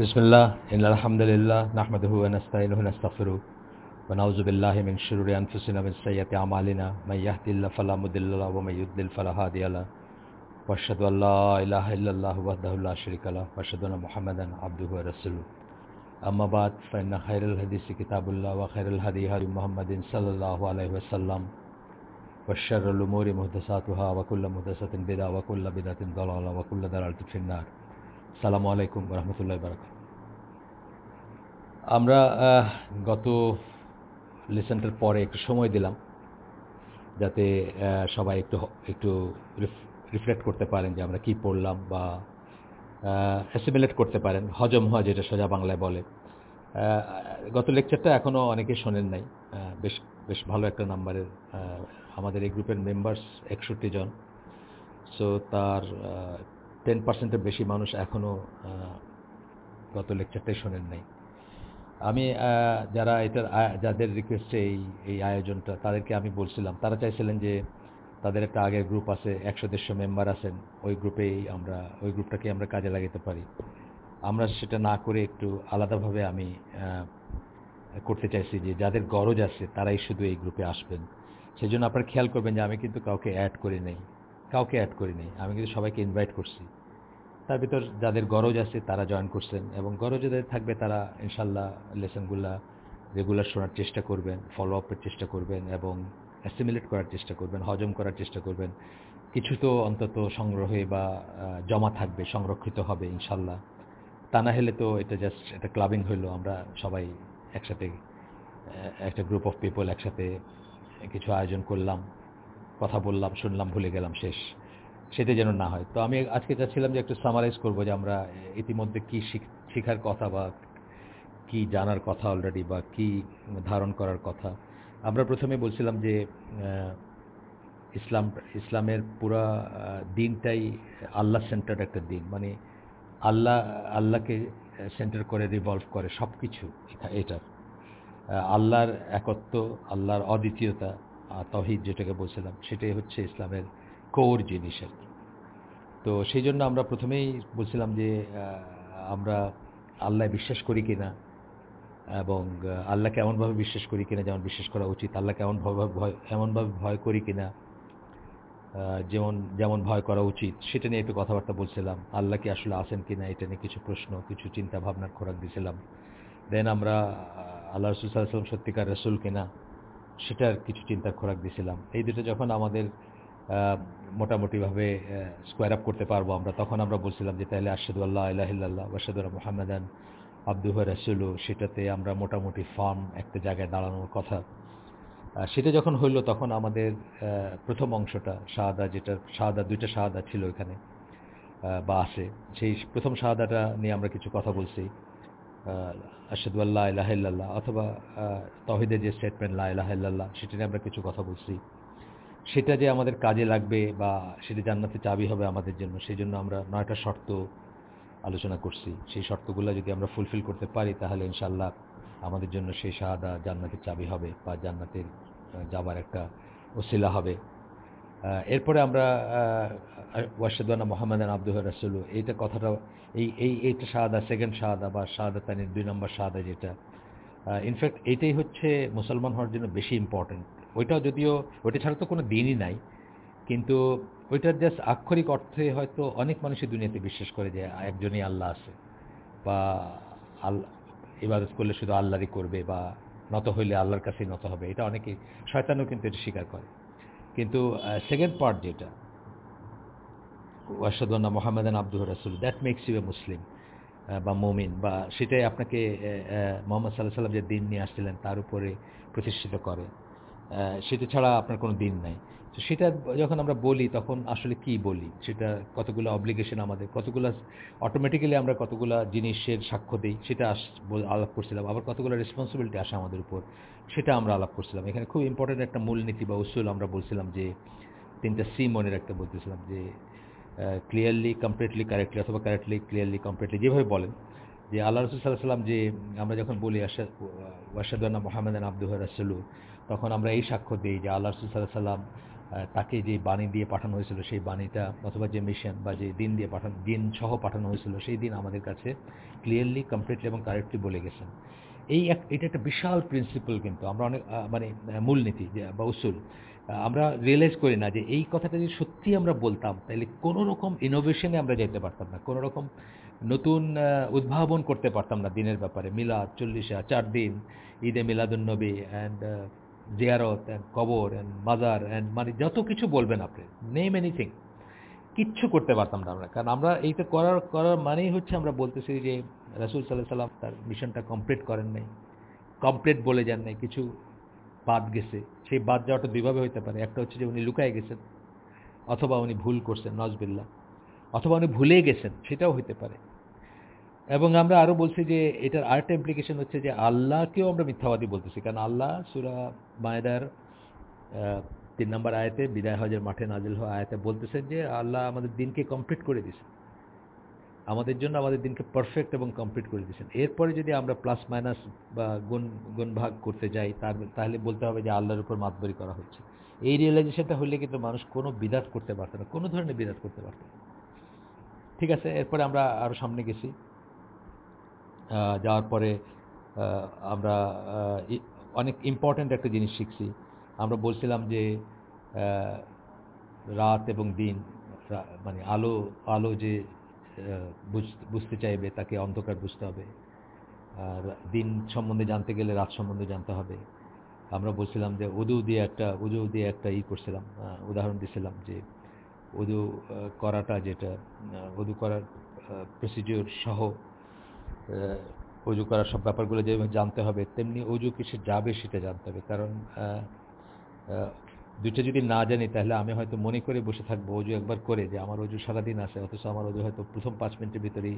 بسم الله إن الحمد لله نحمده ونستعينه ونستغفره ونعوذ بالله من شرور أنفسنا ومن سيئات أعمالنا من يهد الله فلا مضل له ومن يضلل فلا هادي له وأشهد أن لا إله إلا الله وحده لا شريك له وأشهد أن محمدا عبده ورسوله أما بعد فإن خير الحديث كتاب الله وخير الهدي هدي محمد صلى الله عليه وسلم وشر الأمور محدثاتها وكل محدثة بدعة وكل بدعة ضلالة وكل ضلالة في النار সালামু আলাইকুম রহমতুল্লাহ বারাক আমরা গত লেসনটার পরে একটু সময় দিলাম যাতে সবাই একটু একটু রিফ্লেক্ট করতে পারেন যে আমরা কি পড়লাম বা অ্যাসিমিলেট করতে পারেন। হজম হয় যেটা সোজা বাংলায় বলে। গত লেকচারটা এখনও অনেকে শোনেন নাই। বেশ বেশ ভালো একটা নাম্বারের আমাদের এই গ্রুপের মেম্বার্স একষট্টি জন। সো তার টেন পার্সেন্টের বেশি মানুষ এখনও গত লেকচারটাই শোনেন নাই। আমি যারা এটার যাদের রিকোয়েস্টে এই এই আয়োজনটা, তাদেরকে আমি বলছিলাম, তারা চাইছিলেন যে তাদের একটা আগের গ্রুপ আছে, একশো দেড়শো মেম্বার আছেন, ওই গ্রুপেই আমরা, ওই গ্রুপটাকে আমরা কাজে লাগাতে পারি। আমরা সেটা না করে একটু আলাদাভাবে আমি করতে চাইছি যে যাদের গরজ আছে, তারাই শুধু এই গ্রুপে আসবেন। সেই জন্য আপনারা খেয়াল করবেন যে আমি কিন্তু কাউকে অ্যাড করে নেই। কাউকে অ্যাড করি নেই আমি কিন্তু সবাইকে ইনভাইট করছি। তার ভিতর যাদের গরজ আছে, তারা জয়েন করছেন এবং গরজ যাদের থাকবে, তারা ইনশাল্লাহ লেসনগুলা রেগুলার শোনার চেষ্টা করবেন ফলো আপের চেষ্টা করবেন এবং অ্যাসিমিলেট করার চেষ্টা করবেন, হজম করার চেষ্টা করবেন। কিছু তো অন্তত সংগ্রহে বা জমা থাকবে, সংরক্ষিত হবে ইনশাল্লাহ। তা না হলে তো এটা জাস্ট একটা ক্লাবিং হইল। আমরা সবাই একসাথে একটা গ্রুপ অফ পিপল একসাথে কিছু আয়োজন করলাম। কথা বললাম শুনলাম ভুলে গেলাম শেষ। সেটা যেন না হয়। তো আমি আজকে চাচ্ছিলাম যে একটু সামারাইজ করব যে আমরা ইতিমধ্যে কি শিখ- শিখার কথা বা কি জানার কথা অলরেডি বা কি ধারণ করার কথা। আমরা প্রথমে বলছিলাম যে ইসলাম ইসলামের পুরা দিনটাই আল্লাহ সেন্টার একটা দিন। মানে আল্লাহ আল্লাহকে সেন্টার করে রিভলভ করে সব কিছু আহ, আল্লাহর একত্ব আল্লাহর অদ্বিতীয়তা তহিদ যেটাকে বলছিলাম সেটাই হচ্ছে ইসলামের কোর জিনিস আর কি। তো সেই জন্য আমরা প্রথমেই বলছিলাম যে আমরা আল্লাহ বিশ্বাস করি কিনা এবং আহ, আল্লাহকে এমনভাবে বিশ্বাস করি কিনা যেমন বিশ্বাস করা উচিত আল্লাহকে এমনভাবে ভয় এমনভাবে ভয় করি কিনা যেমন যেমন ভয় করা উচিত সেটা নিয়ে একটু কথাবার্তা বলছিলাম আল্লাহ কি আসলে আছেন কিনা এটা নিয়ে কিছু প্রশ্ন কিছু চিন্তা ভাবনার খোরাক দিয়েছিলাম দেন আমরা আল্লাহ রসুল সাল্লাম সত্যিকার রসুল কিনা সেটার কিছু চিন্তার খোরাক দিয়েছিলাম এই দুটো যখন আমাদের মোটামুটিভাবে স্কোয়ার আপ করতে পারব আমরা, তখন আমরা বলছিলাম যে, তাহলে আশাদু আল্লাহ আল্লাহ ওয়াসাদুল্লাহ মোহাম্মদান আব্দুহ রাসুলু সেটাতে আমরা মোটামুটি ফার্ম একটা জায়গায় দাঁড়ানোর কথা। সেটা যখন হইল তখন আমাদের প্রথম অংশটা শাহাদা যেটা শাহাদা, দুইটা শাহাদা ছিল এখানে বা আসে সেই প্রথম শাহাদাটা নিয়ে আমরা কিছু কথা বলছি। আশাদু আল্লাহ ইলাহিল্লাহ অথবা তহিদের যে স্টেটমেন্ট লা ইলাহিল্লাহ সেটা নিয়ে আমরা কিছু কথা বলছি। সেটা যে আমাদের কাজে লাগবে বা সেটা জান্নাতে চাবি হবে আমাদের জন্য, সেই জন্য আমরা নয়টা শর্ত আলোচনা করছি। সেই শর্তগুলো যদি আমরা ফুলফিল করতে পারি, তাহলে ইনশাল্লাহ আমাদের জন্য সেই শাহাদা জান্নাতের চাবি হবে বা জান্নাতের যাবার একটা ওসিলা হবে। এরপরে আমরা ওয়াশাদানা মোহাম্মদান আব্দুহ রাসুল এইটা কথাটা এই এই, এইটা শাহাদা সেকেন্ড শাহাদা বা শাহাদা তানির দুই নম্বর শাহাদা যেটা। ইনফ্যাক্ট এটাই হচ্ছে মুসলমান হওয়ার জন্য বেশি ইম্পর্ট্যান্ট ওইটাও যদিও, ওইটা ছাড়া তো কোনো দিনই নাই, কিন্তু ওইটার জাস্ট আক্ষরিক অর্থে হয়তো অনেক মানুষই দুনিয়াতে বিশ্বাস করে যে একজনই আল্লাহ আছে। বা আল্লাহ ইবাদত করলে শুধু আল্লাহরই করবে বা নত হইলে আল্লাহর কাছেই নত হবে। এটা অনেকেই শয়তানও কিন্তু এটা স্বীকার করে। কিন্তু সেকেন্ড পার্ট যেটা ওয়াসাদুল্লাহ মোহাম্মদান আব্দুল রাসুল that makes you a Muslim বা মমিন, বা সেটাই আপনাকে মোহাম্মদ সাল্লাহ সাল্লাম যে দিন নিয়ে আসছিলেন তার উপরে প্রতিষ্ঠিত করে সেটা ছাড়া আপনার কোনো দিন নাই। তো সেটা যখন আমরা বলি, তখন আসলে কি বলি? সেটা কতগুলো অব্লিগেশন আমাদের? কতগুলো অটোমেটিক্যালি আমরা কতগুলো জিনিসের সাক্ষ্য দিই? সেটা আলাপ করছিলাম। আবার কতগুলো রেসপন্সিবিলিটি আসে আমাদের উপর? সেটা আমরা আলাপ করছিলাম। এখানে খুব ইম্পর্টেন্ট একটা মূলনীতি বা উসুল আমরা বলছিলাম যে, তিনটা সি মনের একটা বলতেছিলাম যে ক্লিয়ারলি কমপ্লিটলি কারেক্টলি অথবা কারেক্টলি ক্লিয়ারলি কমপ্লিটলি যেভাবে বলেন, যে আল্লাহ রসুল সাল্লাহ সাল্লাম যে, আমরা যখন বলি ওয়াসাদানা মোহাম্মদান আব্দুহ রাসুলু তখন আমরা এই সাক্ষ্য দিই যে আল্লাহ রসুল সাল্লাহ সাল্লাম তাকে যে বাণী দিয়ে পাঠানো হয়েছিল, সেই বাণীটা, অথবা যে মিশন বা যে দিন দিয়ে পাঠানো, দিন সহ পাঠানো হয়েছিল, সেই দিন আমাদের কাছে ক্লিয়ারলি কমপ্লিটলি এবং কারেক্টলি বলে গেছেন। এই এক, এটা একটা বিশাল প্রিন্সিপাল কিন্তু, আমরা অনেক মানে মূলনীতি বা উসুল। আমরা রিয়েলাইজ করি না যে এই কথাটা যদি সত্যি আমরা বলতাম, তাহলে কোনো রকম ইনোভেশনে আমরা যেতে পারতাম না। কোনো রকম নতুন উদ্ভাবন করতে পারতাম না দিনের ব্যাপারে। মিলাদ, চল্লিশা, চার দিন, ঈদে মিলাদুন্নবী অ্যান্ড জিয়ারত অ্যান্ড কবর অ্যান্ড মাজার অ্যান্ড মানে যত কিছু বলবেন আপনি নেম এনিথিং কিচ্ছু করতে পারতাম না আমরা। কারণ আমরা এইটা করার করার মানেই হচ্ছে আমরা বলতেছি যে রাসুল সাল্লাহ সাল্লাম তার মিশনটা কমপ্লিট করেন নাই। কমপ্লিট বলে যান নাই, কিছু বাদ গেছে। সেই বাদ যাওয়াটা দুইভাবে হইতে পারে। একটা হচ্ছে যে উনি লুকায় গেছেন, অথবা উনি ভুল করছেন নজবিল্লা অথবা উনি ভুলে গেছেন, সেটাও হইতে পারে। এবং আমরা আরও বলছি যে এটার আরেকটা ইমপ্লিকেশন হচ্ছে যে আল্লাহকেও আমরা মিথ্যাবাদী বলতেছি, কারণ আল্লাহ সুরা মায়দার তিন নম্বর আয়তে বিদায় হজের মাঠে নাজিল হওয়া আয়তে বলতেছেন যে আল্লাহ আমাদের দিনকে কমপ্লিট করে দিয়েছেন। আমাদের জন্য আমাদের দিনকে পারফেক্ট এবং কমপ্লিট করে দিয়েছেন। এরপরে যদি আমরা প্লাস মাইনাস বা গুণ ভাগ করতে যাই, তার, তাহলে বলতে হবে যে আল্লাহর উপর মাতবরি করা হচ্ছে। এই রিয়েলাইজেশনটা হলে কিন্তু মানুষ কোনো বিদাত করতে পারত না, কোনো ধরনের বিদাত করতে পারত না। ঠিক আছে, এরপরে আমরা আরও সামনে গেছি। যাওয়ার পরে আমরা অনেক ইম্পর্ট্যান্ট একটা জিনিস শিখছি। আমরা বলছিলাম যে রাত এবং দিন মানে আলো আলো যে বুঝতে চাইবে, তাকে অন্ধকার বুঝতে হবে। আর দিন সম্বন্ধে জানতে গেলে রাত সম্বন্ধে জানতে হবে। আমরা বলছিলাম যে উদু দিয়ে একটা, উদু দিয়ে একটা ই করছিলাম উদাহরণ দিছিলাম যে উদু করাটা যেটা উদু করার প্রসিডিওর সহ অজু করার সব ব্যাপারগুলো যেভাবে জানতে হবে, তেমনি অজু কিসে যাবে সেটা জানতে হবে। কারণ দুইটা যদি না জানি, তাহলে আমি হয়তো মনে করে বসে থাকব অজু একবার করে যে আমার অজু সারাদিন আসে অথচ আমার অজু হয়তো প্রথম পাঁচ মিনিটের ভিতরেই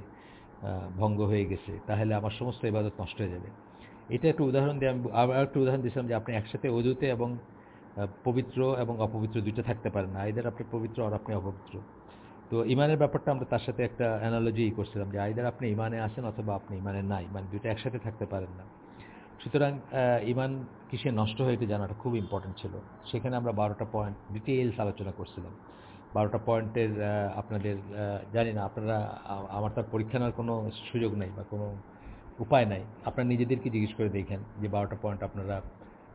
ভঙ্গ হয়ে গেছে। তাহলে আমার সমস্ত ইবাদত নষ্ট হয়ে যাবে। এটা একটা উদাহরণ দিয়ে আমি আবার একটা উদাহরণ দিয়েছিলাম যে আপনি একসাথে অজুতে এবং পবিত্র এবং অপবিত্র দুইটা থাকতে পারেন না। আইদার আপনি পবিত্র আর আপনি অপবিত্র। তো ইমানের ব্যাপারটা আমরা তার সাথে একটা অ্যানালজি করছিলাম যে আইদার আপনি ইমানে আসেন অথবা আপনি ইমানে নাই মানে দুইটা একসাথে থাকতে পারেন না। সুতরাং ইমান কিসে নষ্ট হয়েছে জানাটা খুব ইম্পর্টেন্ট ছিল। সেখানে আমরা বারোটা পয়েন্ট ডিটেলস আলোচনা করছিলাম। বারোটা পয়েন্টের আপনাদের জানি না, আপনারা আমার তার পরীক্ষা নেওয়ার কোনো সুযোগ নেই বা কোনো উপায় নাই। আপনারা নিজেদেরকে জিজ্ঞেস করে দেখেন যে বারোটা পয়েন্ট আপনারা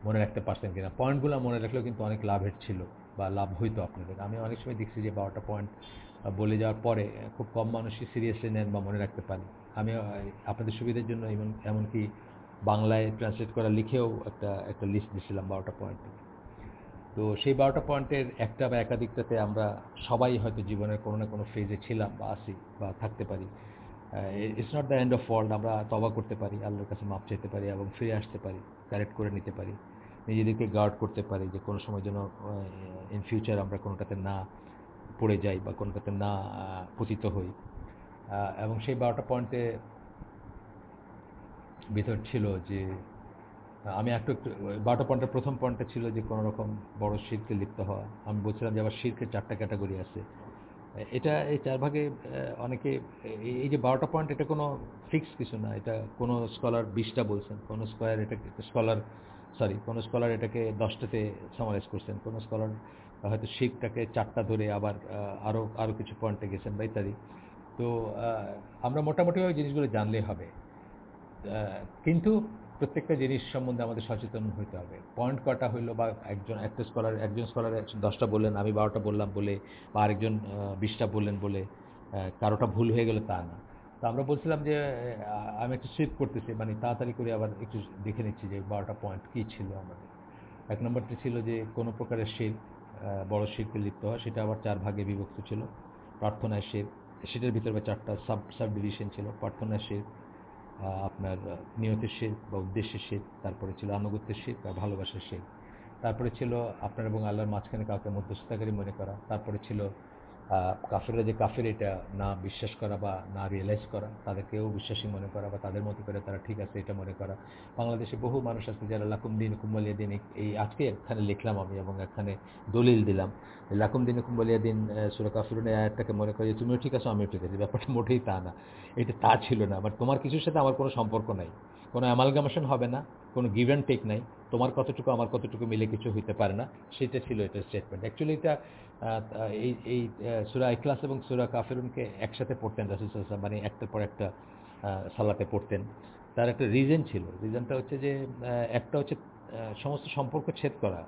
মনে রাখতে পারছেন কিনা। পয়েন্টগুলো মনে রাখলেও কিন্তু অনেক লাভের ছিল বা লাভ হইতো আপনাদের। আমি অনেক সময় দেখছি যে বারোটা পয়েন্ট বলে যাওয়ার পরে খুব কম মানুষই সিরিয়াসলি নেন বা মনে রাখতে পারেন। আমি আপনাদের সুবিধার জন্য এমন এমনকি বাংলায় ট্রান্সলেট করা লিখেও একটা একটা লিস্ট দিয়েছিলাম বারোটা পয়েন্টে তো সেই বারোটা পয়েন্টের একটা বা একাধিকটাতে আমরা সবাই হয়তো জীবনের কোনো না কোনো ফেজে ছিলাম বা আসি বা থাকতে পারি। It's not the end of world আমরা তবা করতে পারি, আল্লাহর কাছে মাপ চাইতে পারি এবং ফিরে আসতে পারি কারেক্ট করে নিতে পারি। নিজেদেরকে গার্ড করতে পারি যে কোনো সময় যেন ইন ফিউচার আমরা কোনোটাতে না পড়ে যাই বা কোনোটাতে না পতিত হই। এবং সেই বারোটা পয়েন্টে ভিতর ছিল যে, আমি একটু একটু, বারোটা পয়েন্টের প্রথম পয়েন্টটা ছিল যে, কোনো রকম বড় শিরকে লিপ্ত হওয়া। আমি বলছিলাম যে, আবার শিরকের চারটা ক্যাটাগরি আছে। এটা এই চার ভাগে অনেকে, এই যে বারোটা পয়েন্ট, এটা কোনো ফিক্স কিছু না। এটা কোনো স্কলার বিশটা বলছেন, কোনো স্কয়ার এটাকে, স্কলার, সরি, কোনো স্কলার এটাকে দশটাতে সামারাইজ করছেন, কোনো স্কলার হয়তো শিখটাকে চারটা ধরে আবার আরও আরও কিছু পয়েন্টে গেছেন বা ইত্যাদি। তো আমরা মোটামুটিভাবে জিনিসগুলো জানলেই হবে। কিন্তু প্রত্যেকটা জিনিস সম্বন্ধে আমাদের সচেতন হইতে হবে। পয়েন্ট কটা হইল বা একজন একটা স্কলার একজন স্কলার দশটা বললেন, আমি বারোটা বললাম বলে, বা আরেকজন বিশটা বললেন বলে কারোটা ভুল হয়ে গেলে তা না। তো আমরা বলছিলাম যে আমি একটু সুইপ করতেছি মানে তাড়াতাড়ি করে আবার একটু দেখে নিচ্ছি যে বারোটা পয়েন্ট কী ছিল আমাদের। এক নম্বরটি ছিল যে, কোনো প্রকারের শির বড় শিরকে লিপ্ত হয় সেটা আবার চার ভাগে বিভক্ত ছিল। প্রার্থনায় শির সেটার ভিতরে চারটা সাব সাব ডিভিশন ছিল। প্রার্থনায় শির আপনার নিয়তের শেখ বা উদ্দেশ্যের শেখ তারপরে ছিল আনুগত্যের শেখ বা ভালোবাসার শেখ তারপরে ছিল আপনার এবং আল্লাহর মাঝখানে কাউকে মধ্যস্থতাকারী মনে করা, তারপরে ছিল কাফেররা যে কাফের, এটা না বিশ্বাস করা বা না রিয়েলাইজ করা তাদেরকেও বিশ্বাসী মনে করা বা তাদের মতো করে তারা ঠিক আছে এটা মনে করা। বাংলাদেশে বহু মানুষ আছে যারা লাকুম দিন কুম্বলিয়া দিন এই আজকে এখানে লিখলাম আমি এবং এখানে দলিল দিলাম। লাকুম দিন কুম্বলিয়া দিন সুরা কাফিরুনের আয়াতটাকে মনে করে তুমিও ঠিক আছো, আমিও ঠিক আছি। ব্যাপারটা মোটেই তা না। এটা তা ছিল না। বাট তোমার কিছুর সাথে আমার কোনো সম্পর্ক নাই। কোনো অ্যামালগামেশন হবে না, কোনো গিভ অ্যান্ড টেক নাই। তোমার কতটুকু, আমার কতটুকু মিলে কিছু হইতে পারে না, সেটা ছিল এটা স্টেটমেন্ট অ্যাকচুয়ালি এটা এই এই সুরা ইখলাস এবং সুরা কাফেরুনকে একসাথে পড়তেন রাসুল মানে একটার পর একটা সালাতে পড়তেন। তার একটা রিজন ছিল। রিজনটা হচ্ছে যে একটা হচ্ছে সমস্ত সম্পর্ক ছেদ করা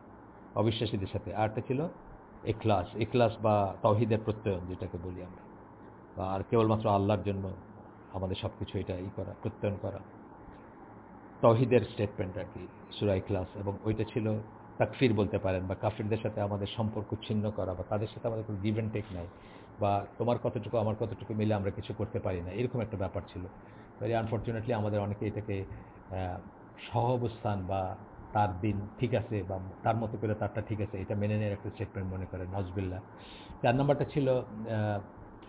অবিশ্বাসীদের সাথে। আরটা ছিল এখলাস এখলাস বা তহিদের প্রত্যয়ন, যেটাকে বলি আমরা। আর কেবলমাত্র আল্লাহর জন্য আমাদের সব কিছু এটা ই করা, প্রত্যয়ন করা। তহিদের স্টেটমেন্ট আর কি সুরাই ক্লাস এবং ওইটা ছিল তাকফির বলতে পারেন বা কাফিরদের সাথে আমাদের সম্পর্ক ছিন্ন করা বা তাদের সাথে আমাদের কোনো গিভ অ্যান্ড টেক নাই বা তোমার কতটুকু, আমার কতটুকু মিলে আমরা কিছু করতে পারি না, এরকম একটা ব্যাপার ছিল। ভেরি আনফর্চুনেটলি আমাদের অনেকে এটাকে সহ অবস্থান বা তার দিন ঠিক আছে বা তার মতো করে তারটা ঠিক আছে, এটা মেনে নেওয়ার একটা স্টেটমেন্ট মনে করে নজবিল্লা চার নম্বরটা ছিল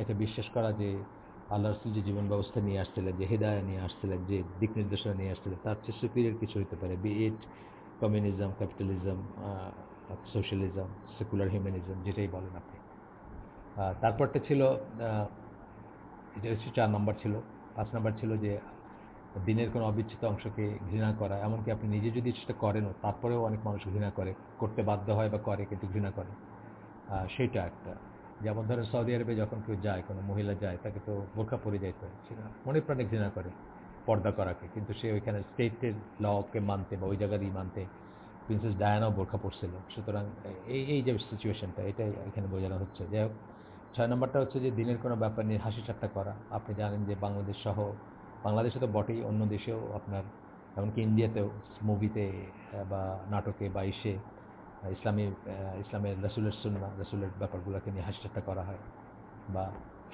এটা বিশ্বাস করা যে আল্লাহ রসুল যে জীবন ব্যবস্থা নিয়ে আসছিলেন, যে হেদায়া নিয়ে আসছিলেন, যে দিক নির্দেশনা নিয়ে আসছিলেন, তার চেয়ে সুপিরিয়র কিছু হতে পারে। Be it communism capitalism socialism secular humanism যেটাই বলেন আপনি। তারপরটা ছিল এটা হচ্ছে চার নম্বর ছিল। পাঁচ নম্বর ছিল যে, দিনের কোনো অবিচ্ছিত অংশকে ঘৃণা করা, এমনকি আপনি নিজে যদি সেটা করেনও, তারপরেও অনেক মানুষ ঘৃণা করে, করতে বাধ্য হয় বা করে, কিন্তু ঘৃণা করে। সেইটা একটা। যেমন ধরেন সৌদি আরবে যখন কেউ যায়, কোনো মহিলা যায়, তাকে তো বোরখা পরে যাইতে হয়, সেটা মনে প্রাণে ঘৃণা করে। পর্দা করাকে কিন্তু সে ওইখানে স্টেটের লকে মানতে বা ওই জায়গারই মানতে প্রিন্সেস ডায়ানাও বোরখা পড়ছিল সুতরাং এই এই যে সিচুয়েশনটা এটাই এখানে বোঝানো হচ্ছে। যাই হোক, ছয় নম্বরটা হচ্ছে যে দিনের কোনো ব্যাপার নিয়ে হাসি ঠাট্টা করা। আপনি জানেন যে বাংলাদেশ সহ, বাংলাদেশে তো বটেই অন্য দেশেও আপনার, এমনকি ইন্ডিয়াতেও মুভিতে বা নাটকে বা ইসে ইসলামী ইসলামের রসুলের সুন্না রসুলের ব্যাপারগুলোকে নিয়ে হাসিঠাট্টা করা হয় বা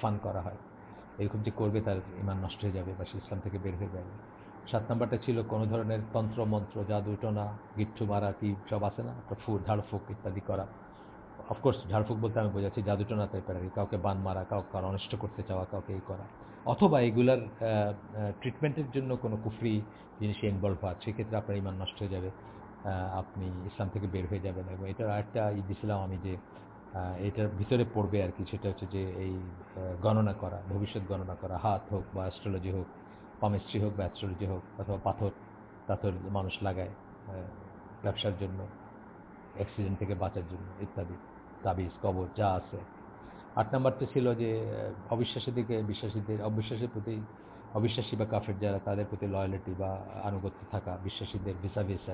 ফান করা হয়। এরকম যে করবে তার ইমান নষ্ট হয়ে যাবে বা সে ইসলাম থেকে বের হয়ে যাবে। সাত নম্বরটা ছিল কোনো ধরনের তন্ত্র, মন্ত্র জাদুটনা গিট্টু মারা কি সব আছে না? ফু ঝাড়ফুঁক ইত্যাদি করা। অফকোর্স ঝাড়ফুঁক বলতে আমি বোঝাচ্ছি জাদুটনা টাইপের আর কাউকে বান মারা, কাউকে কারও অনিষ্ট করতে চাওয়া, কাউকে এই করা। অথবা এগুলার ট্রিটমেন্টের জন্য কোনো কুফরি জিনিসে ইনভলভ হয়, সেক্ষেত্রে আপনার ইমান নষ্ট হয়ে যাবে। আপনি ইসলাম থেকে বের হয়ে যাবেন। এবং এটার আরেকটা ই দিছিলাম আমি যে এটার ভিতরে পড়বে আর কি সেটা হচ্ছে যে এই গণনা করা, ভবিষ্যৎ গণনা করা। হাত হোক বা অ্যাস্ট্রোলজি হোক পামিস্ট্রি হোক বা অ্যাস্ট্রোলজি হোক অথবা পাথর পাথর মানুষ লাগায় ব্যবসার জন্য অ্যাক্সিডেন্ট থেকে বাঁচার জন্য ইত্যাদি, তাবিজ, কবর, যা আছে। আট নম্বরটা ছিল যে অবিশ্বাসের দিকে বিশ্বাসীদের, অবিশ্বাসের প্রতি, অবিশ্বাসী বা কাফের যারা, তাদের প্রতি লয়ালিটি বা আনুগত্য থাকা, বিশ্বাসীদের ভিসা ভিসা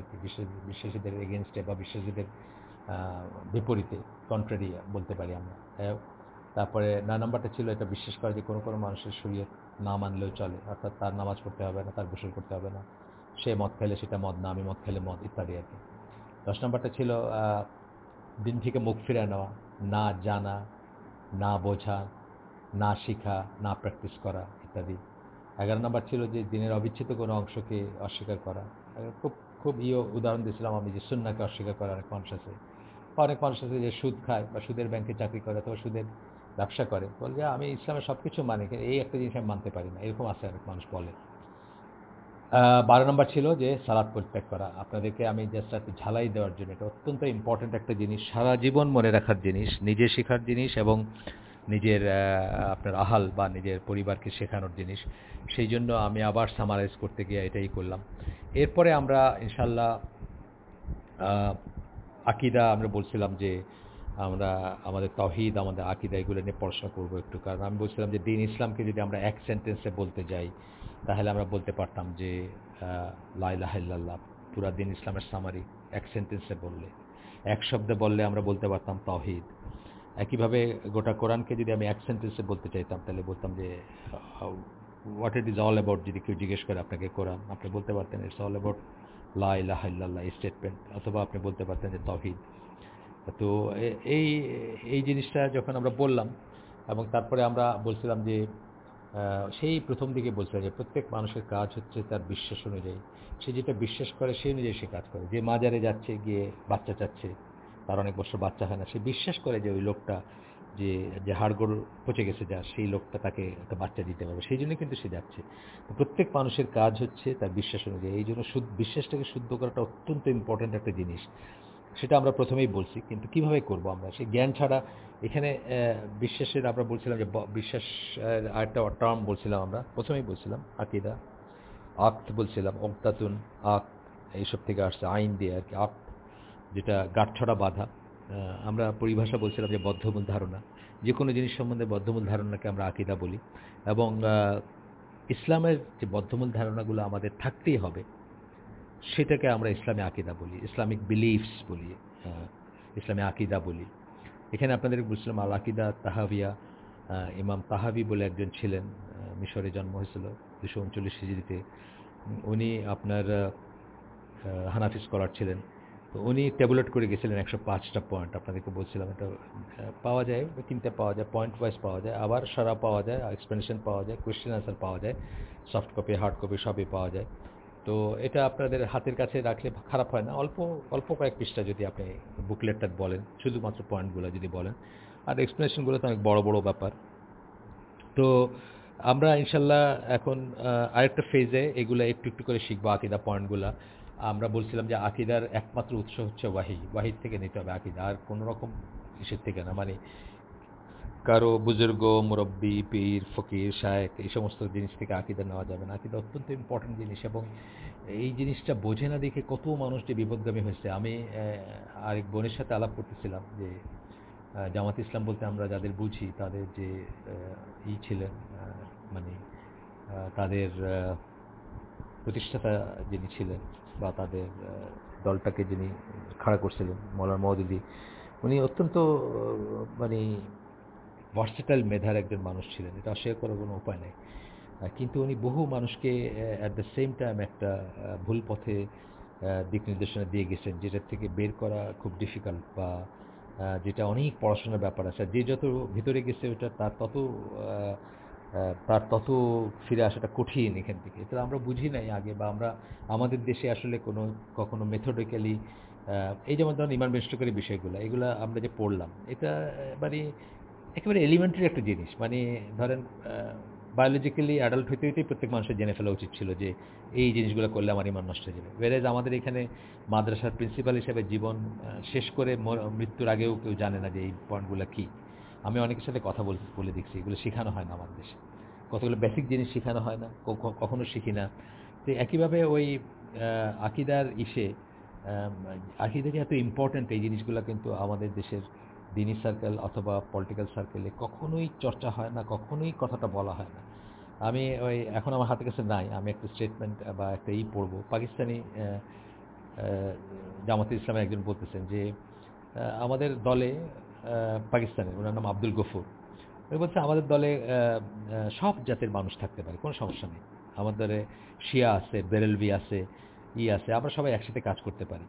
বিশ্বাসীদের এগেনস্টে বা বিশ্বাসীদের বিপরীতে কন্ট্রারি বলতে পারি আমরা। তারপরে নয় নাম্বারটা ছিল এটা বিশ্বাস করে যে কোনো কোনো মানুষের শরীর না মানলেও চলে, অর্থাৎ তার নামাজ পড়তে হবে না, তার গোসল করতে হবে না। সে মদ খেলে সেটা মদ না, আমি মদ খেলে মদ, ইত্যাদি আর কি। দশ নম্বরটা ছিল দিন থেকে মুখ ফিরে নেওয়া, না জানা, না বোঝা, না শিখা, না প্র্যাকটিস করা, ইত্যাদি। এগারো নম্বর ছিল যে দিনের অবিচ্ছেদ কোনো অংশকে অস্বীকার করা। খুব খুব ইয়ে উদাহরণ দিয়েছিলাম আমি যে সুন্নাকে অস্বীকার করার মানুষ আছে। অনেক মানুষ আছে যে সুদ খায় বা সুদের ব্যাংকে চাকরি করে অথবা সুদের ব্যবসা করে। বলে যে আমি ইসলামের সব কিছু মানি এই একটা জিনিস আমি মানতে পারি না। এরকম আছে অনেক মানুষ বলে। বারো নম্বর ছিল যে সালাদ পরিত্যাগ করা। আপনাদেরকে আমি জাস্ট একটু ঝালাই দেওয়ার জন্য, এটা অত্যন্ত ইম্পর্ট্যান্ট একটা জিনিস, সারা জীবন মনে রাখার জিনিস, নিজে শেখার জিনিস এবং নিজের আপনার আহাল বা নিজের পরিবারকে শেখানোর জিনিস। সেই জন্য আমি আবার সামারাইজ করতে গিয়ে এটাই করলাম। এরপরে আমরা ইনশাল্লাহ আকিদা আমরা বলছিলাম যে আমরা, আমাদের তহিদ আমাদের আকিদা এগুলো নিয়ে পড়াশোনা করব একটু। কারণ আমি বলছিলাম যে দিন ইসলামকে যদি আমরা এক সেন্টেন্সে বলতে যাই, তাহলে আমরা বলতে পারতাম যে লাইলাহাল্লাহ পুরা দিন ইসলামের সামারি এক সেন্টেন্সে বললে। এক শব্দে বললে আমরা বলতে পারতাম তহিদ একইভাবে গোটা কোরআনকে যদি আমি এক সেন্টেন্সে বলতে চাইতাম, তাহলে বলতাম যে what it is all about যদি কেউ জিজ্ঞেস করে আপনাকে কোরআন, আপনি বলতে পারতেন ইটস অল অ্যাবাউট লা ইলাহাল্লাহ এই স্টেটমেন্ট অথবা আপনি বলতে পারতেন যে তহিদ। তো এই এই জিনিসটা যখন আমরা বললাম, এবং তারপরে আমরা বলছিলাম যে সেই প্রথম দিকে বলছিলাম যে প্রত্যেক মানুষের কাজ হচ্ছে তার বিশ্বাস অনুযায়ী। সে যেটা বিশ্বাস করে সেই অনুযায়ী সে কাজ করে। যে মাজারে যাচ্ছে, গিয়ে বাচ্চা চাচ্ছে, তার অনেক বছর বাচ্চা হয় না। সে বিশ্বাস করে যে ওই লোকটা যে যে হাড়গোড় পচে গেছে, যা সেই লোকটা তাকে একটা বাচ্চা দিতে পারবে, সেই জন্য কিন্তু সে যাচ্ছে। প্রত্যেক মানুষের কাজ হচ্ছে তার বিশ্বাস অনুযায়ী। এই জন্য বিশ্বাসটাকে শুদ্ধ করাটা অত্যন্ত ইম্পর্ট্যান্ট একটা জিনিস। সেটা আমরা প্রথমেই বলছি, কিন্তু কীভাবে করব আমরা? সেই জ্ঞান ছাড়া এখানে বিশ্বাসের আমরা বলছিলাম যে বিশ্বাস আরেকটা টার্ম বলছিলাম আমরা, প্রথমেই বলছিলাম, আকিদা। আক্ত বলছিলাম, অক্তাতুন আক এইসব থেকে আসছে, আইন দিয়ে আর কি আপ যেটা গাঁটছড়া বাধা। আমরা পরিভাষা বলছিলাম যে বদ্ধমূল ধারণা। যে কোনো জিনিস সম্বন্ধে বদ্ধমূল ধারণাকে আমরা আকিদা বলি। এবং ইসলামের যে বদ্ধমূল ধারণাগুলো আমাদের থাকতেই হবে, সেটাকে আমরা ইসলামে আকিদা বলি, ইসলামিক বিলিফস বলি ইসলামে আকিদা বলি। এখানে আপনাদের বুঝলাম আল আকিদা তাহাবিয়া ইমাম তাহাবি বলে একজন ছিলেন মিশরে জন্ম হয়েছিল দুশো উনচল্লিশ হিজড়িতে। উনি আপনার হানাফি স্কলার ছিলেন। উনি ট্যাবুলেট করে গেছিলেন একশো পাঁচটা পয়েন্ট আপনাদেরকে বলছিলাম এটা পাওয়া যায় কিনতে পাওয়া যায় পয়েন্ট ওয়াইজ পাওয়া যায়, আবার সারা পাওয়া যায় এক্সপ্লেনেশন পাওয়া যায় কোয়েশ্চেন আনসার পাওয়া যায় সফট কপি হার্ড কপি সবই পাওয়া যায়। তো এটা আপনাদের হাতের কাছে রাখলে খারাপ হয় না। অল্প অল্প কয়েক পৃষ্ঠা যদি আপনি বুকলেটটা বলেন, শুধুমাত্র পয়েন্টগুলো যদি বলেন। আর এক্সপ্লেনেশনগুলো তো অনেক বড় বড় ব্যাপার। তো আমরা ইনশাল্লাহ এখন আরেকটা ফেজে এগুলো একটু একটু করে শিখব আকিদা পয়েন্টগুলো আমরা বলছিলাম যে আকিদার একমাত্র উৎস হচ্ছে ওয়াহি। ওয়াহিদ থেকে নিতে হবে আকিদা, আর কোনো রকম কিসের থেকে না। মানে কারও বুজুর্গ, মুরব্বী, পীর, ফকির শায়েক এই সমস্ত জিনিস থেকে আকিদা নেওয়া যাবে না। আকিদা অত্যন্ত ইম্পর্টেন্ট জিনিস এবং এই জিনিসটা বোঝে না দেখে কত মানুষ যে বিপদগামী হয়েছে। আমি আরেক বোনের সাথে আলাপ করতেছিলাম যে জামাত ইসলাম বলতে আমরা যাদের বুঝি, তাদের যে ই ছিলেন মানে তাদের প্রতিষ্ঠাতা যিনি ছিলেন বা তাদের দলটাকে যিনি খাড়া করছিলেন মৌলার মহদুদি উনি অত্যন্ত মানে ভার্সেটাইল মেধার একজন মানুষ ছিলেন। এটা অস্বীকার করার কোনো উপায় নেই। কিন্তু উনি বহু মানুষকে অ্যাট দ্য সেম টাইম একটা ভুল পথে দিক নির্দেশনা দিয়ে গেছেন যেটার থেকে বের করা খুব ডিফিকাল্ট বা যেটা অনেক পড়াশোনার ব্যাপার আছে। যে যত ভিতরে গেছে ওটা তার তত তার তত ফিরে আসাটা কঠিন এখান থেকে। তো আমরা বুঝি নাই আগে বা আমরা আমাদের দেশে আসলে কোনো, কখনো মেথডিক্যালি এই যেমন ধরুন ইমান বেষ্টকারী বিষয়গুলো, এগুলো আমরা যে পড়লাম, এটা মানে একেবারে এলিমেন্টারি একটা জিনিস। মানে ধরেন বায়োলজিক্যালি অ্যাডাল্ট হইতে হইতেই প্রত্যেক মানুষের জেনে ফেলা উচিত ছিল যে এই জিনিসগুলো করলে আমার ইমান নষ্ট হয়ে যাবে। ওয়ারেজ আমাদের এখানে মাদ্রাসার প্রিন্সিপাল হিসেবে জীবন শেষ করে মৃত্যুর আগেও কেউ জানে না যে এই পয়েন্টগুলো কী। আমি অনেকের সাথে কথা বলতে বলে দেখছি, এগুলো শেখানো হয় না আমাদের দেশে। কতগুলো বেসিক জিনিস শেখানো হয় না কখনো শিখি না। তো একইভাবে ওই আকিদার ইসে আকিদারই এত ইম্পর্ট্যান্ট এই জিনিসগুলো কিন্তু আমাদের দেশের দিনী সার্কেল অথবা পলিটিক্যাল সার্কেলে কখনোই চর্চা হয় না, কখনোই কথাটা বলা হয় না। আমি ওই, এখন আমার হাতের কাছে নাই, আমি একটা স্টেটমেন্ট বা একটা ই পড়ব। পাকিস্তানি জামাতে ইসলামের একজন বলতেছেন যে আমাদের দলে পাকিস্তানের, ওনার নাম আব্দুল গফুর। উনি বলছে, আমাদের দলে সব জাতের মানুষ থাকতে পারে, কোনো সমস্যা নেই। আমাদের দলে শিয়া আছে, বেরেলভি আছে, ই আছে, আমরা সবাই একসাথে কাজ করতে পারি।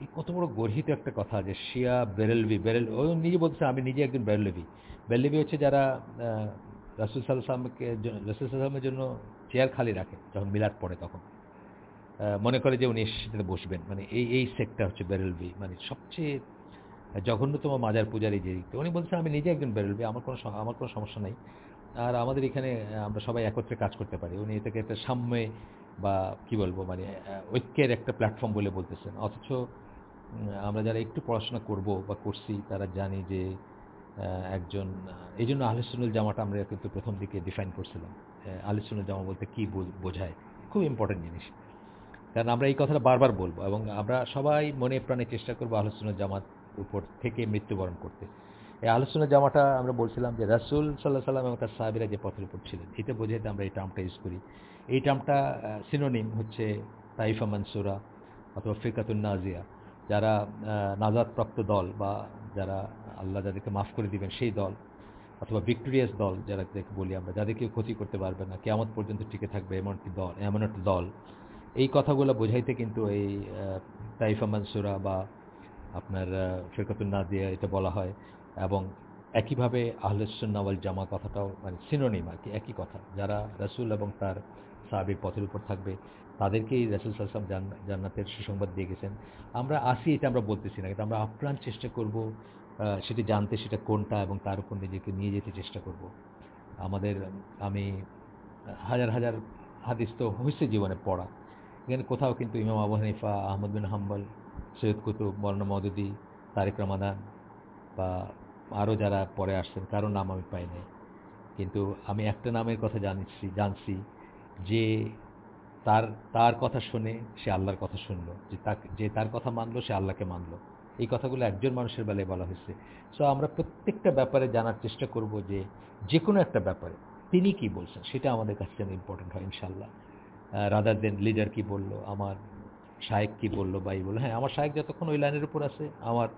এই কত বড় গর্হিত একটা কথা যে শিয়া, বেরেলভি, বেরেল, ও নিজে বলছে, আমি নিজে একজন বেরেলভি। বেরেলভি হচ্ছে যারা রাসুল সাল্লামকে রাসুল সাল্লামের জন্য চেয়ার খালি রাখে, যখন মিলাদ পড়ে তখন। মনে করে যে উনি সেটাতে বসবেন। মানে এই এই সেক্টর হচ্ছে বেরেলভি। মানে সবচেয়ে জঘন্যতম মাজার পূজারি যে দিকটা উনি বলছেন, আমি নিজে একজন বেরোলবি, আমার কোনো আমার কোনো সমস্যা নেই। আর আমাদের এখানে আমরা সবাই একত্রে কাজ করতে পারি। উনি এটাকে একটা সাম্যে বা কি বলব মানে ঐক্যের একটা প্ল্যাটফর্ম বলে বলতেছেন। অথচ আমরা যারা একটু পড়াশোনা করব বা করছি, তারা জানি যে একজন এই জন্য আহলেসুনুল জামাটা আমরা কিন্তু প্রথম দিকে ডিফাইন করছিলাম আহলেসুনুল জামা বলতে কী বোঝায়। খুব ইম্পর্টেন্ট জিনিস। কারণ আমরা এই কথাটা বারবার বলব এবং আমরা সবাই মনে প্রাণে চেষ্টা করব আহলেসুনুল জামাত উপর থেকে মৃত্যুবরণ করতে। এই আলোচনা জামাটা আমরা বলছিলাম যে রাসুল সাল্লাহ সাল্লাম এবং তার সাহাবিরা যে পথের উপর ছিলেন এটা বোঝাইতে আমরা এই টার্মটা ইউজ করি। এই টার্মটা সিনোনিম হচ্ছে তাইফা মানসুরা অথবা ফিকাতুল নাজিয়া। যারা নাজাদপ্রাপ্ত দল বা যারা আল্লাহ যাদেরকে মাফ করে দিবেন সেই দল অথবা ভিক্টোরিয়াস দল যারা বলি আমরা যাদেরকে ক্ষতি করতে পারবে না কেমন পর্যন্ত টিকে থাকবে এমন একটি দল, এমন একটি দল। এই কথাগুলো বোঝাইতে কিন্তু এই তাইফা মানসুরা বা আপনার ফেরকতুল নাদিয়া এটা বলা হয়। এবং একইভাবে আহলেসুন্নাওয়াল জামা কথাটাও মানে সিনোনিম আর কি, একই কথা। যারা রাসুল এবং তার সাহাবির পথের উপর থাকবে, তাদেরকেই রাসুল সাল্লাম জান্নাতের সুসংবাদ দিয়ে গেছেন। আমরা আসি, এটা আমরা বলতেছি না, কিন্তু আমরা আপ্রাণ চেষ্টা করব সেটি জানতে সেটা কোনটা এবং তার উপর নিজেকে নিয়ে যেতে চেষ্টা করব। আমাদের, আমি হাজার হাজার হাদিস তো হয়েছে জীবনে পড়া। এখানে কোথাও কিন্তু ইমাম আবু হানিফা, আহমদ বিন হাম্বল সৈয়দ কুতুব, মৌলানা মদুদি, তারেক রমাদান বা আরও যারা পরে আসছেন, কারও নাম আমি পাই নাই। কিন্তু আমি একটা নামের কথা জানছি জানছি যে তার তার কথা শুনে সে আল্লাহর কথা শুনলো, যে তাকে, যে তার কথা মানলো সে আল্লাহকে মানলো। এই কথাগুলো একজন মানুষের বেলায় বলা হয়েছে। সো আমরা প্রত্যেকটা ব্যাপারে জানার চেষ্টা করব যে যে কোনো একটা ব্যাপারে তিনি কি বলছেন, সেটা আমাদের কাছে যেন ইম্পর্টেন্ট হয় ইনশাল্লাহ রাদার দেন লিডার কি বলল, আমার শায়েক কি বলল বা এই বলল। হ্যাঁ আমার শায়েক যতক্ষণ ওই লাইনের উপর আছে, আমার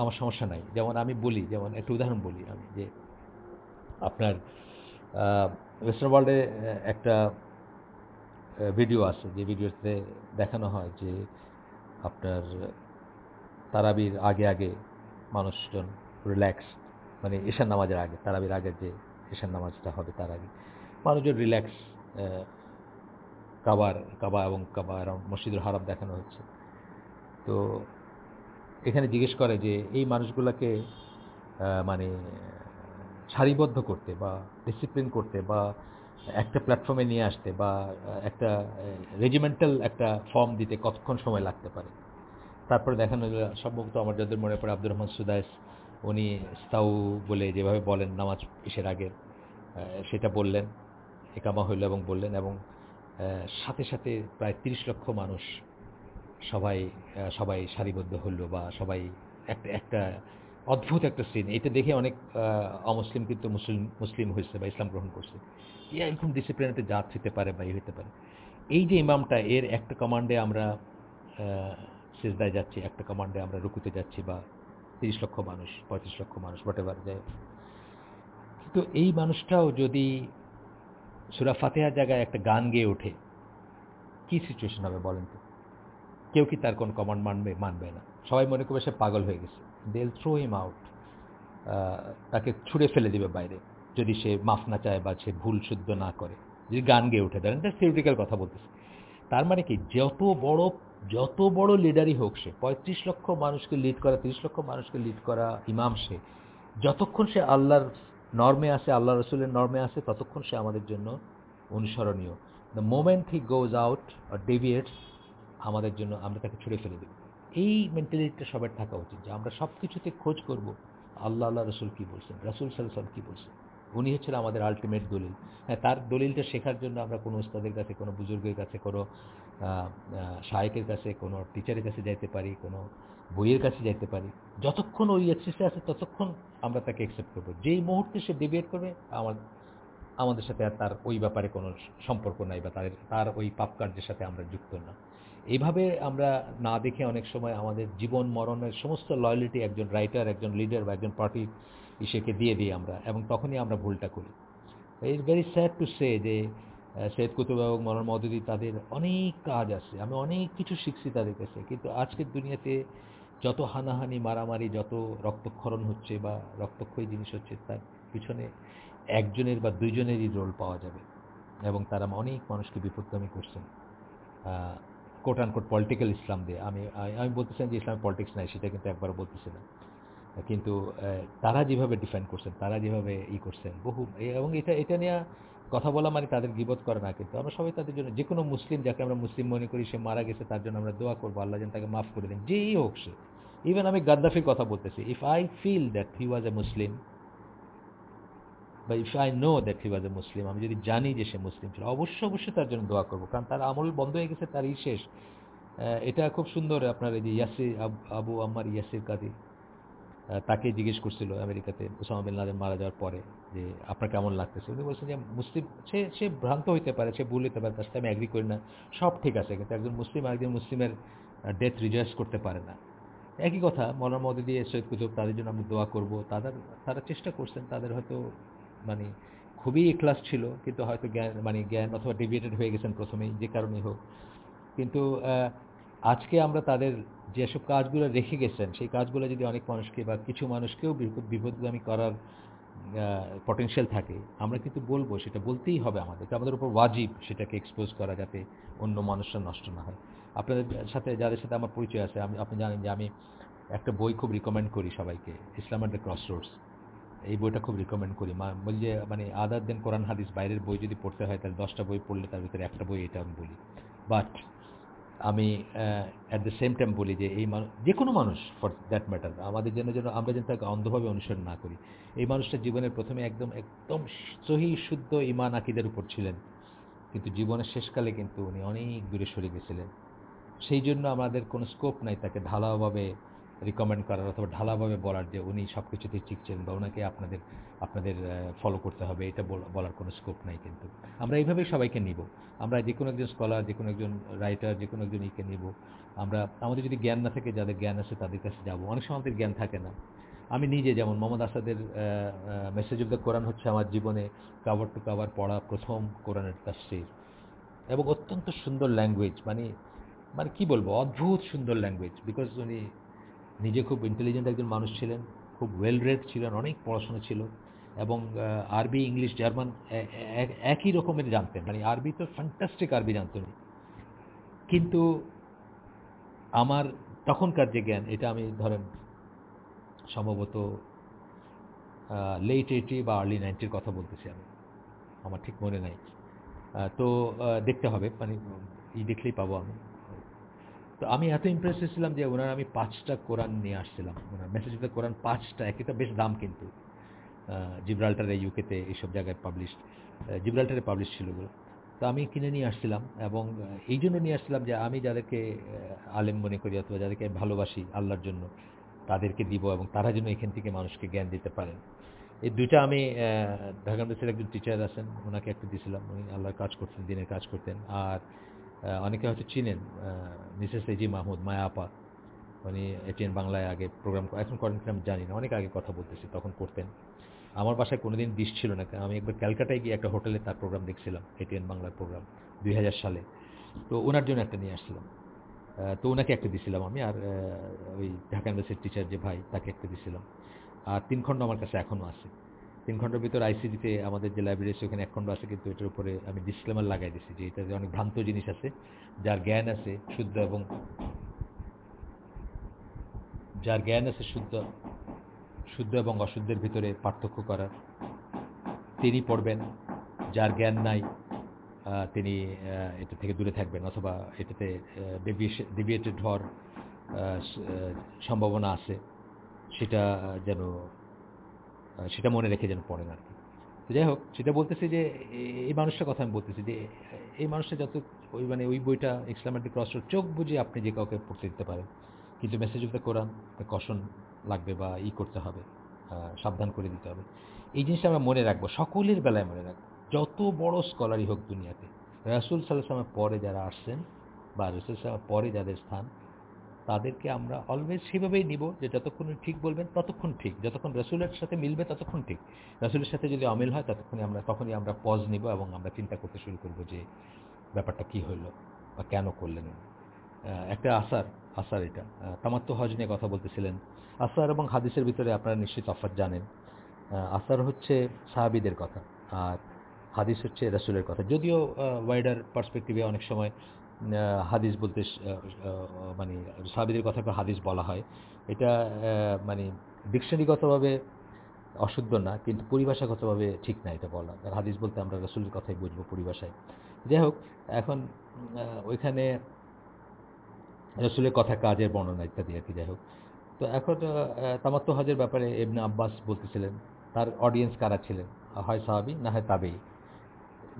আমার সমস্যা নাই। যেমন আমি বলি, যেমন একটা উদাহরণ বলি আমি যে আপনার ওয়েস্টার্ন ওয়ার্ল্ডে একটা ভিডিও আছে যে ভিডিওতে দেখানো হয় যে আপনার তারাবির আগে আগে মানুষজন রিল্যাক্স মানে ঈশান নামাজের আগে, তারাবির আগে যে ঈশান নামাজটা হবে তার আগে, মানুষজন রিল্যাক্স কাবার, কাবা এবং কাবা মসজিদুল হারাম দেখানো হচ্ছে। তো এখানে জিজ্ঞেস করে যে এই মানুষগুলোকে মানে সারিবদ্ধ করতে বা ডিসিপ্লিন করতে বা একটা প্ল্যাটফর্মে নিয়ে আসতে বা একটা রেজিমেন্টাল একটা ফর্ম দিতে কতক্ষণ সময় লাগতে পারে? তারপরে দেখানো সম্ভবত আমার যাদের মনে পড়ে আব্দুর রহমান সুদাইস, উনি স্তাউ বলে যেভাবে বলেন নামাজ ইসের আগে সেটা বললেন, একামা হইল এবং বললেন এবং সাথে সাথে প্রায় তিরিশ লক্ষ মানুষ সবাই সবাই সারিবদ্ধ হলো বা সবাই একটা একটা অদ্ভুত একটা সিন এটা দেখে অনেক অমুসলিম কিন্তু মুসলিম মুসলিম হয়েছে বা ইসলাম গ্রহণ করছে। এরকম ডিসিপ্লিনেতে জাত হতে পারে বা হতে পারে? এই যে ইমামটা, এর একটা কমান্ডে আমরা সিজদায় যাচ্ছি, একটা কমান্ডে আমরা রুকুতে যাচ্ছি বা তিরিশ লক্ষ মানুষ, পঁয়ত্রিশ লক্ষ মানুষ হোয়াট এভার যায় তো এই মানুষটাও যদি সুরা ফাতেহার জায়গায় একটা গান গেয়ে ওঠে। কি সিচুয়েশন হবে বলেন তো? কেউ কি তার কোন কমান্ড মানবে? মানবে না। সবাই মনে করবে সে পাগল হয়ে গেছে। দেল থ্রো হিম আউট তাকে ছুঁড়ে ফেলে দিবে বাইরে, যদি সে মাফ না চায় বা সে ভুল শুদ্ধ না করে। যদি গান গেয়ে উঠে দেন এটা থিওরিটিক্যাল কথা বলতেছে। তার মানে কি? যত বড় যত বড় লিডারই হোক সে, পঁয়ত্রিশ লক্ষ মানুষকে লিড করা, তিরিশ লক্ষ মানুষকে লিড করা ইমাম সে, যতক্ষণ সে আল্লাহর নর্মে আসে, আল্লাহ রসুলের নর্মে আসে, ততক্ষণ সে আমাদের জন্য অনুসরণীয়। The moment he goes out or deviates আমাদের জন্য আমরা তাকে ছুড়ে ফেলে দেব। এই মেন্টালিটিটা সবার থাকা উচিত যে আমরা সব কিছুতে খোঁজ করব, আল্লাহ আল্লাহ রসুল কী বলছেন, রাসুল সাল্লাম কী বলছেন? উনি হচ্ছেন আমাদের আলটিমেট দলিল। হ্যাঁ তার দলিলটা শেখার জন্য আমরা কোনো উস্তাদের কাছে, কোনো বুজুর্গের কাছে, কোনো শায়েকের কাছে, কোনো টিচারের কাছে যাইতে পারি, কোনো বইয়ের কাছে যাইতে পারি। যতক্ষণ ওই অ্যাক্সেসে আছে, ততক্ষণ আমরা তাকে অ্যাকসেপ্ট করব। যেই মুহূর্তে সে ডিবেট করবে, আমার, আমাদের সাথে আর তার ওই ব্যাপারে কোনো সম্পর্ক নাই বা তাদের, তার ওই পাপ কার্যের সাথে আমরা যুক্ত না। এইভাবে আমরা না দেখে অনেক সময় আমাদের জীবন মরণের সমস্ত লয়ালিটি একজন রাইটার একজন লিডার বা একজন পার্টি ইসেকে দিয়ে দিই আমরা এবং তখনই আমরা ভুলটা করি। It's very sad to say যে সৈয়দ কুতুব এবং মরণ মদুদি তাদের অনেক কাজ আছে। আমি অনেক কিছু শিখছি তাদের কাছে, কিন্তু আজকের দুনিয়াতে যত হানাহানি, মারামারি, যত রক্তক্ষরণ হচ্ছে বা রক্তক্ষয়ী জিনিস হচ্ছে, তার পিছনে একজনের বা দুইজনেরই রোল পাওয়া যাবে এবং তারা অনেক মানুষকে বিপদগামী করছেন। কোট আনকোট পলিটিক্যাল ইসলাম দিয়ে। আমি আমি বলতেছেন যে ইসলাম পলিটিক্স নাই, সেটা কিন্তু একবার বলতেছি না। কিন্তু তারা যেভাবে ডিফেন্ড করছেন, তারা যেভাবে ই করছেন, বহু এবং এটা এটা নিয়ে কথা বলা মানে তাদের গিবোধ করে না, কিন্তু আমরা সবাই তাদের জন্য যে কোনো মুসলিম, যাকে আমরা মুসলিম মনে করি, সে মারা গেছে, তার জন্য আমরা দোয়া করব, আল্লাহ যেন তাকে মাফ করে দেন, যেই হোক সে। ইভেন আমি গাদ্দাফির কথা বলতেছি। If I feel that he was a Muslim বা if I know that he was a Muslim আমি যদি জানি যে সে মুসলিম ছিল, অবশ্যই অবশ্যই তার জন্য দোয়া করব। কারণ তার আমল বন্ধ হয়ে গেছে তার শেষ। এটা খুব সুন্দর আপনার এই যে ইয়াসির, আবু আম্মার ইয়াসির কাদির তাকে জিজ্ঞেস করছিল আমেরিকাতে, ওসামা বিন লাদেন মারা যাওয়ার পরে, যে আপনার কেমন লাগতেছে? উনি বলছেন যে, মুসলিম, সে সে ভ্রান্ত হইতে পারে, সে ভুল হতে পারে, তার সাথে আমি অ্যাগ্রি করি না। সব ঠিক আছে। কিন্তু একজন মুসলিম একজন মুসলিমের ডেথ রিজয়েস করতে পারে না। একই কথা মনার মধ্যে দিয়ে সৈয়দ কুতুব, তাদের জন্য আমি দোয়া করব। তাদের, তারা চেষ্টা করছেন, তাদের হয়তো মানে খুবই ক্লাস ছিল, কিন্তু হয়তো জ্ঞান মানে জ্ঞান অথবা ডিভিয়েটেড হয়ে গেছেন প্রথমেই, যে কারণেই হোক। কিন্তু আজকে আমরা তাদের যেসব কাজগুলো রেখে গেছেন, সেই কাজগুলো যদি অনেক মানুষকে বা কিছু মানুষকেও বিপদগামী করার পটেনশিয়াল থাকে, আমরা কিন্তু বলব, সেটা বলতেই হবে আমাদের আমাদের উপর ওয়াজিব সেটাকে এক্সপোজ করা যাতে অন্য মানুষরা নষ্ট না হয়। আপনাদের সাথে, যাদের সাথে আমার পরিচয় আছে, আমি, আপনি জানেন যে আমি একটা বই খুব রিকমেন্ড করি সবাইকে, Islam and the cross roads এই বইটা খুব রিকমেন্ড করি। বলি যে মানে আদার দেন কোরআন হাদিস বাইরের বই যদি পড়তে হয়, তাহলে দশটা বই পড়লে তার ভিতরে একটা বই এটা আমি বলি। বাট আমি অ্যাট দ্য সেম টাইম বলি যে, এই মানুষ, যে কোনো মানুষ ফর দ্যাট ম্যাটার আমাদের জন্য যেন, আমরা যেন তাকে অন্ধভাবে অনুসরণ না করি। এই মানুষটা জীবনের প্রথমে একদম একদম সহি, শুদ্ধ ইমান আকিদের উপর ছিলেন। কিন্তু জীবনের শেষকালে কিন্তু উনি অনেক দূরে সরে গেছিলেন। সেই জন্য আমাদের কোনো স্কোপ নাই তাকে ঢালাওভাবে রিকমেন্ড করার অথবা ঢালাভাবে বলার যে উনি সব কিছুতেই শিখছেন বা ওনাকে আপনাদের আপনাদের ফলো করতে হবে, এটা বলার কোনো স্কোপ নাই কিন্তু। আমরা এইভাবেই সবাইকে নিব। আমরা যে কোনো একজন স্কলার যে কোনো একজন রাইটার যে কোনো একজন ইকে নিব। আমরা, আমাদের যদি জ্ঞান না থাকে, যাদের জ্ঞান আছে তাদের কাছে যাব। অনেক সময় আমাদের জ্ঞান থাকে না। আমি নিজে যেমন মোহাম্মদ আসাদের মেসেজ অফ দ্য কোরআন হচ্ছে আমার জীবনে কাভার টু কাভার পড়া প্রথম কোরআনের তাফসির। এবং অত্যন্ত সুন্দর ল্যাঙ্গুয়েজ মানে মানে কি বলব, অদ্ভুত সুন্দর ল্যাঙ্গুয়েজ বিকজ উনি নিজে খুব ইন্টেলিজেন্ট একজন মানুষ ছিলেন, খুব ওয়েল রেড ছিলেন, অনেক পড়াশোনা ছিল এবং আরবি, ইংলিশ, জার্মান একই রকমের জানতেন। মানে আরবি তো ফ্যান্টাস্টিক আরবি জানতেন কিন্তু আমার তখনকার যে জ্ঞান, এটা আমি ধরেন সম্ভবত লেট এইটি বা আর্লি নাইনটির কথা বলতেছি আমি। আমার ঠিক মনে নাই। তো দেখতে হবে মানে ই দেখলেই পাবো আমি। তো আমি এত ইমপ্রেস হয়েছিলাম যে ওনার আমি পাঁচটা কোরআন নিয়ে আসছিলাম। ওনার মেসেজ অফ কোরআন পাঁচটা, এক একটা বেশ দাম কিন্তু। জিব্রাল্টারে ইউকেতে এইসব জায়গায় পাবলিশ জিব্রাল্টারে পাবলিশ ছিল ওগুলো। তো আমি কিনে নিয়ে আসছিলাম এবং এই জন্য নিয়ে আসছিলাম যে আমি যাদেরকে আলেম মনে করি অথবা যাদেরকে ভালোবাসি আল্লাহর জন্য, তাদেরকে দিব এবং তারা যেন এখান থেকে মানুষকে জ্ঞান দিতে পারেন। এই দুইটা আমি ঢাকা ইউনিভার্সিটির একজন টিচার আছেন, ওনাকে একটা দিয়েছিলাম উনি আল্লাহর কাজ করতেন, দিনের কাজ করতেন। আর অনেকে হয়তো চিনেন মিসেস এজি মাহমুদ, মায়া আপা। উনি এটিএন বাংলায় আগে প্রোগ্রাম এখন করেন আমি জানি না, অনেক আগে কথা বলতেছি, তখন করতেন। আমার বাসায় কোনোদিন ডিশ ছিল না, আমি একবার ক্যালকাটায় গিয়ে একটা হোটেলে তার প্রোগ্রাম দেখছিলাম, এটিএন বাংলার প্রোগ্রাম দুই হাজার সালে। তো ওনার জন্য একটা নিয়ে আসছিলাম। তো ওনাকে একটা দিছিলাম আমি, আর ওই ঢাকা ইউনিভার্সিটির টিচার যে ভাই, তাকে একটা দিছিলাম। আর তিন খণ্ড আমার কাছে এখনও আছে। তিন খণ্ডের ভিতর আইসিডিতে আমাদের যে লাইব্রেরি আছে, ওখানে এক খণ্ড আছে, কিন্তু এটার উপরে আমি ডিসক্লেমার লাগাই দিছি যে এটাতে অনেক ভ্রান্ত জিনিস আছে, যার জ্ঞান আছে শুদ্ধ এবং যার জ্ঞান আছে শুদ্ধ শুদ্ধ এবং অশুদ্ধের ভিতরে পার্থক্য করার। তিনি পড়বেন, যার জ্ঞান নাই তিনি এটা থেকে দূরে থাকবেন অথবা এটাতে ডেভিয়েটেড হওয়ার সম্ভাবনা আছে। সেটা যেন সেটা মনে রেখে যেন পড়েন আর কি। তো যাই হোক, সেটা বলতেছি যে এই মানুষটার কথা আমি বলতেছি যে এই মানুষটা যত, ওই মানে ওই বইটা ইসলামের ক্রস চোখ বুঝে আপনি যে কাউকে পড়তে দিতে পারেন। কিন্তু মেসেজ অফ দ্য কোরআন কষণ লাগবে বা ই করতে হবে সাবধান করে দিতে হবে। এই জিনিসটা আমরা মনে রাখব, সকলের বেলায় মনে রাখব। যত বড় স্কলারই হোক দুনিয়াতে, রাসুল সাল্লামের পরে যারা আসছেন বা রসুল সাল্লামের পরে যাদের স্থান তাদেরকে আমরা অলওয়েজ সেভাবেই নিব যে যতক্ষণ ঠিক বলবেন ততক্ষণ ঠিক। যতক্ষণ রসুলের সাথে মিলবে ততক্ষণ ঠিক। রসুলের সাথে যদি অমিল হয় ততক্ষণই আমরা, তখনই আমরা পজ নিব এবং আমরা চিন্তা করতে শুরু করব যে ব্যাপারটা কি হইল বা কেন করলেন একটা আসার আসার এটা। তামাত্ম হজ নিয়ে কথা বলতেছিলেন। আসার এবং হাদিসের ভিতরে আপনারা নিশ্চিত অফার জানেন। আসার হচ্ছে সাহাবিদের কথা আর হাদিস হচ্ছে রসুলের কথা। যদিও ওয়াইডার পার্সপেক্টিভে অনেক সময় হাদিস বলতে মানে সাহাবিদের কথাকে হাদিস বলা হয়। এটা মানে ডিকশনারিগতভাবে অশুদ্ধ না, কিন্তু পরিভাষাগতভাবে ঠিক না এটা বলা। আর হাদিস বলতে আমরা রসুলের কথাই বুঝব পরিভাষায়। যাই হোক, এখন ওইখানে রসুলের কথা কাজের বর্ণনা ইত্যাদি আর কি, যাই হোক। তো এখন তামাত্ম হজের ব্যাপারে এমনি আব্বাস বলতেছিলেন, তার অডিয়েন্স কারা ছিলেন? হয় সাহাবি না হয় তাবেই?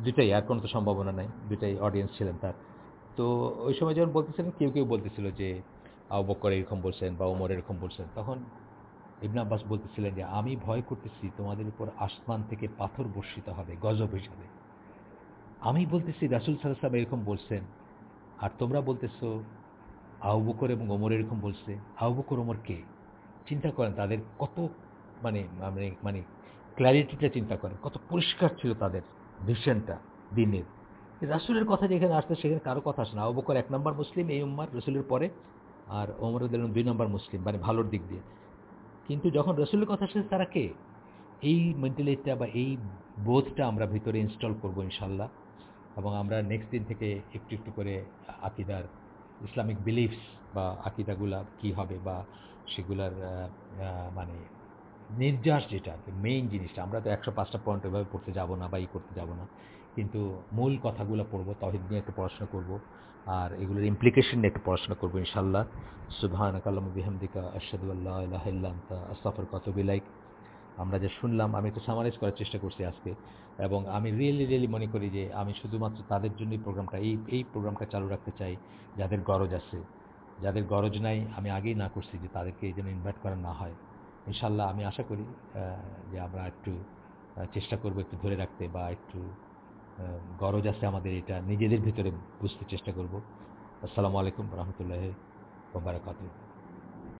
দুটাই আর কোনো তো সম্ভাবনা নাই দুটাই অডিয়েন্স ছিলেন তার। তো ওই সময় যখন বলতেছিলেন কেউ কেউ বলতেছিল যে আউ বক্কর এরকম বলছেন বা ওমর এরকম বলছেন, তখন ইবন আব্বাস বলতেছিলেন যে, আমি ভয় করতেছি, তোমাদের উপর আসমান থেকে পাথর বর্ষিত হবে, গজব হিসাবে। আমি বলতেছি, রাসুল সাল্লাম এরকম বলছেন। আর তোমরা বলতেছো আউ বকর এবং ওমর এরকম বলছে। আউ বকর ওমর কে? চিন্তা করেন, তাদের কত মানে মানে মানে ক্ল্যারিটিটা চিন্তা করেন। কত পরিষ্কার ছিল তাদের ভিশনটা দিনের। রাসুলের কথা যেখানে আসছে, সেখানে কারও কথা আসে না। আবু বকর এক নম্বর মুসলিম, এই উম্মার রসুলের পরে, আর ওমর দুই নম্বর মুসলিম মানে ভালোর দিক দিয়ে। কিন্তু যখন রসুলের কথা আসছে, তারা কে? এই মেন্টালিটিটা বা এই বোধটা আমরা ভিতরে ইনস্টল করব ইনশাল্লাহ এবং আমরা নেক্সট দিন থেকে একটু একটু করে আকিদার, ইসলামিক বিলিফস বা আকিদাগুলা কি হবে বা সেগুলার মানে নির্যাস যেটা মেইন জিনিসটা। আমরা তো একশো পাঁচটা পয়েন্ট ওইভাবে পড়তে যাব না বা ই করতে যাব না। কিন্তু মূল কথাগুলো পড়ব তহিদ নিয়ে একটু পড়াশোনা করব, আর এগুলোর ইমপ্লিকেশন নিয়ে একটু পড়াশোনা করব ইনশাল্লাহ সুবহান কালাম বিহামদিকা আশাদু আল্লাহ আস্তাফর কত বিলাইক আমরা যে শুনলাম, আমি একটু সামারাইজ করার চেষ্টা করছি আজকে, এবং আমি রিয়েলি রিয়েলি মনে করি যে আমি শুধুমাত্র তাদের জন্যই প্রোগ্রামটা, এই এই প্রোগ্রামটা চালু রাখতে চাই, যাদের গরজ আছে। যাদের গরজ নাই, আমি আগেই না করছি যে তাদেরকে এই জন্য ইনভাইট করা না হয়। ইনশাল্লাহ আমি আশা করি যে আমরা একটু চেষ্টা করব একটু ধরে রাখতে বা একটু গরজ আছে আমাদের এটা। নিজেদের ভিতরে বুঝতে চেষ্টা করব। আসসালামু আলাইকুম রহমতুল্লাহ বারাকাতুহ।